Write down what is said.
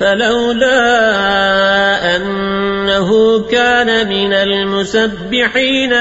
فلولا أنه كان من المسبحين